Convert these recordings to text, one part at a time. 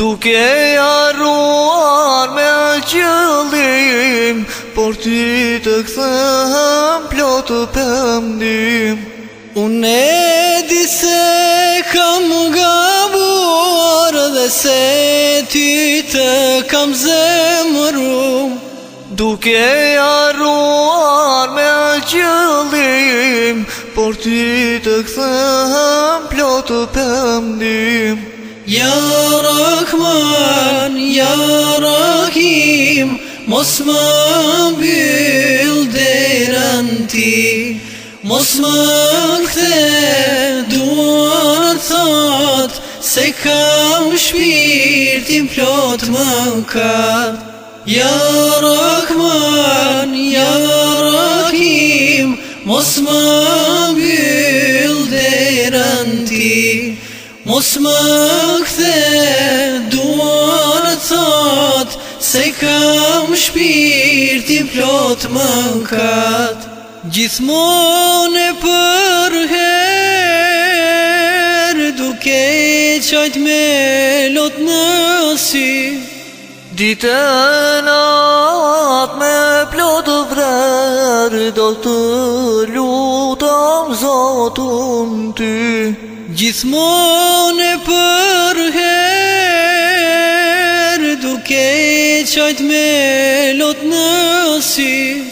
duke jaruar me qëllim Por ti të këthëm plotë pëndim Unë e di se kam gabuar dhe se ti të kam zemëru Duke jaruar me qëllim Por ti të këthëm plotë pëndim Ya Rahman, Ya Rahim Mosma bildir anti Mosmakte duartat Se kam shpirtin plot më ka Ja Rahman, Ja Rahim Mosma bildir anti Mos më këthe duan të thot Se kam shpirë t'i plot më kat. Gjithmon e përher Duke qajt me lot në si Dite atë me plot vrer, Do të lutam zotun ty Gjithmon e përherë, duke qajt me lot nësi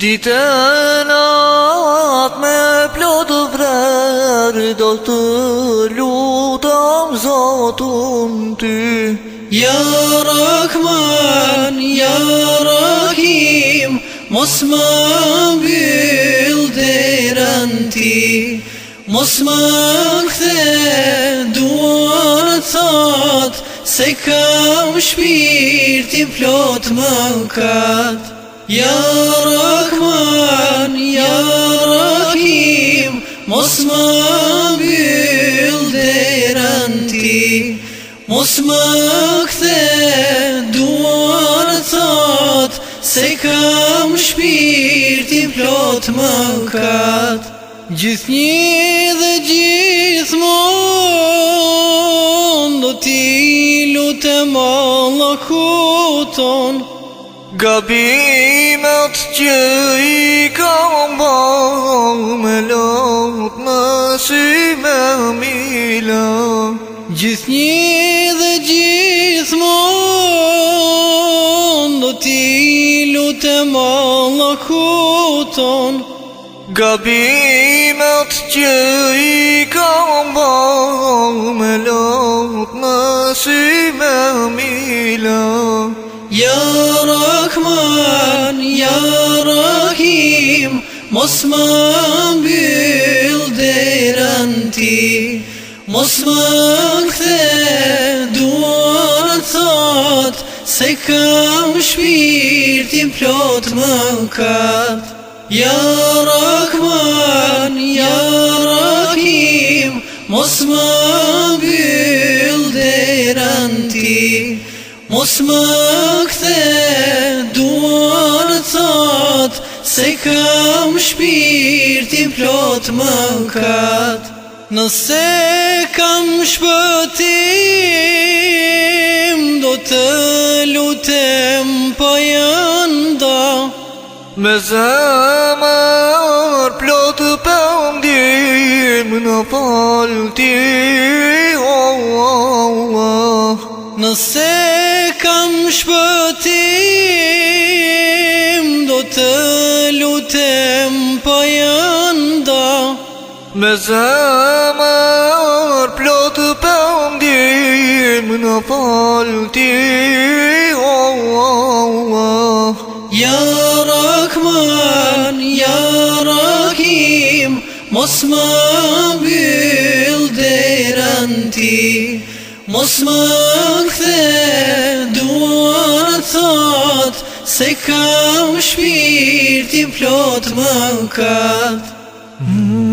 Ditenat me plot vrerë, do të lutam zotëm ti Ja Rahman, ja Rahim, mos më bëllë dërën ti Mos më kthe duan të se kam shpirtin plot më katë Ja rakman, ja rakim, mos më bëllë dërën ti Mos më kthe duan të se kam shpirtin plot më katë Gjithnjë dhe gjithmonë do t'i lutem Allahuton Gabimet që i kam bërë me lot më si me mila Gjithnjë dhe gjithmonë do t'i lutem Allahuton Gabimet që i giọt trời có bóng mà lột mà suy mà mi lột يا رحمن يا رحيم Mosman bildir anti Mosmakte duan thot Se kam shpirtin plot më kat Ja Mos më këthe duan të thot Se kam shpirtin plot më kat Nëse kam shpëtim Do të lutem po janë do Me zama Plot për ndim në fal ti Nëse kam shpëtim Do të lutem Po janë Me zemër Plot për ndim Në falë ti oh, oh, oh, Ja rakman Ja rakim Mos më bëll Dhe Mos më këthe duat thot Se kam shpirtin plot më këtë mm -hmm.